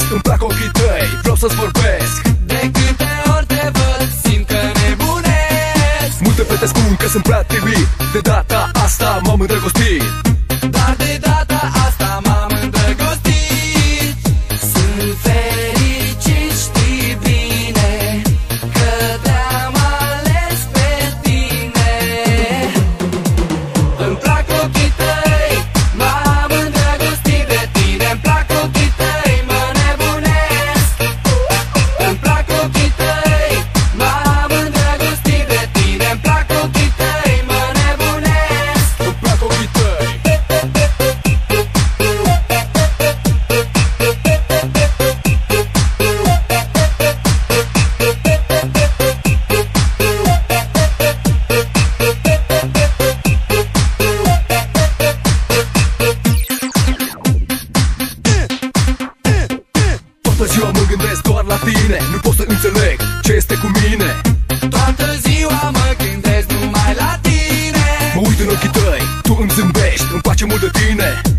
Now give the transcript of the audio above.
Îmi plac ochii tăi, vreau să-ți vorbesc. De câte ori te văd, simt că nebunesc Multe fete spun că sunt prea timid De data asta m-am îndrăgostit. Dar de data să înțeleg ce este cu mine. Toată ziua mă gândesc numai la tine. Mă uit în ochii tăi, tu îmi zâmbești Îmi place mult de tine